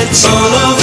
it's all over.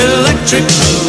electric.